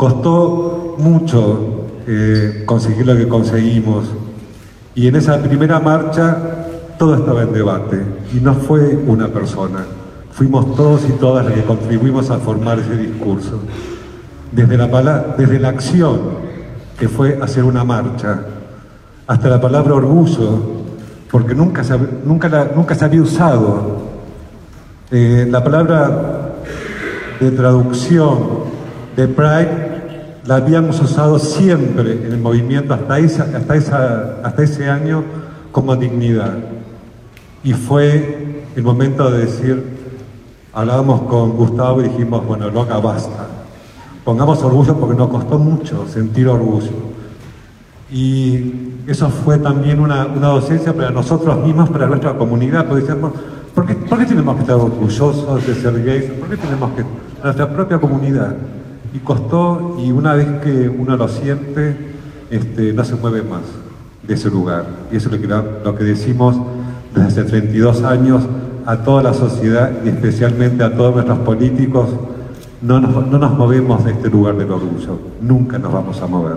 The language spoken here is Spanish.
Costó mucho eh, conseguir lo que conseguimos y en esa primera marcha todo estaba en debate y no fue una persona, fuimos todos y todas los que contribuimos a formar ese discurso. Desde la, desde la acción, que fue hacer una marcha, hasta la palabra orgullo, porque nunca se, nunca nunca se había usado. Eh, la palabra de traducción de Pride la habíamos usado siempre en el movimiento hasta, hasta, esa, hasta ese año como dignidad. Y fue el momento de decir, hablábamos con Gustavo y dijimos, bueno, loca, basta. Pongamos orgullo porque nos costó mucho sentir orgullo. Y eso fue también una, docencia para nosotros mismos, para nuestra comunidad, porque decíamos, ¿por qué, ¿por qué tenemos que estar orgullosos de ser gays? ¿Por qué tenemos que... nuestra propia comunidad y costó, y una vez que uno lo siente, este, no se mueve más de ese lugar. Y eso es lo que, decimos desde hace 32 años a toda la sociedad y especialmente a todos nuestros políticos, no nos, no nos movemos de este lugar del orgullo, nunca nos vamos a mover.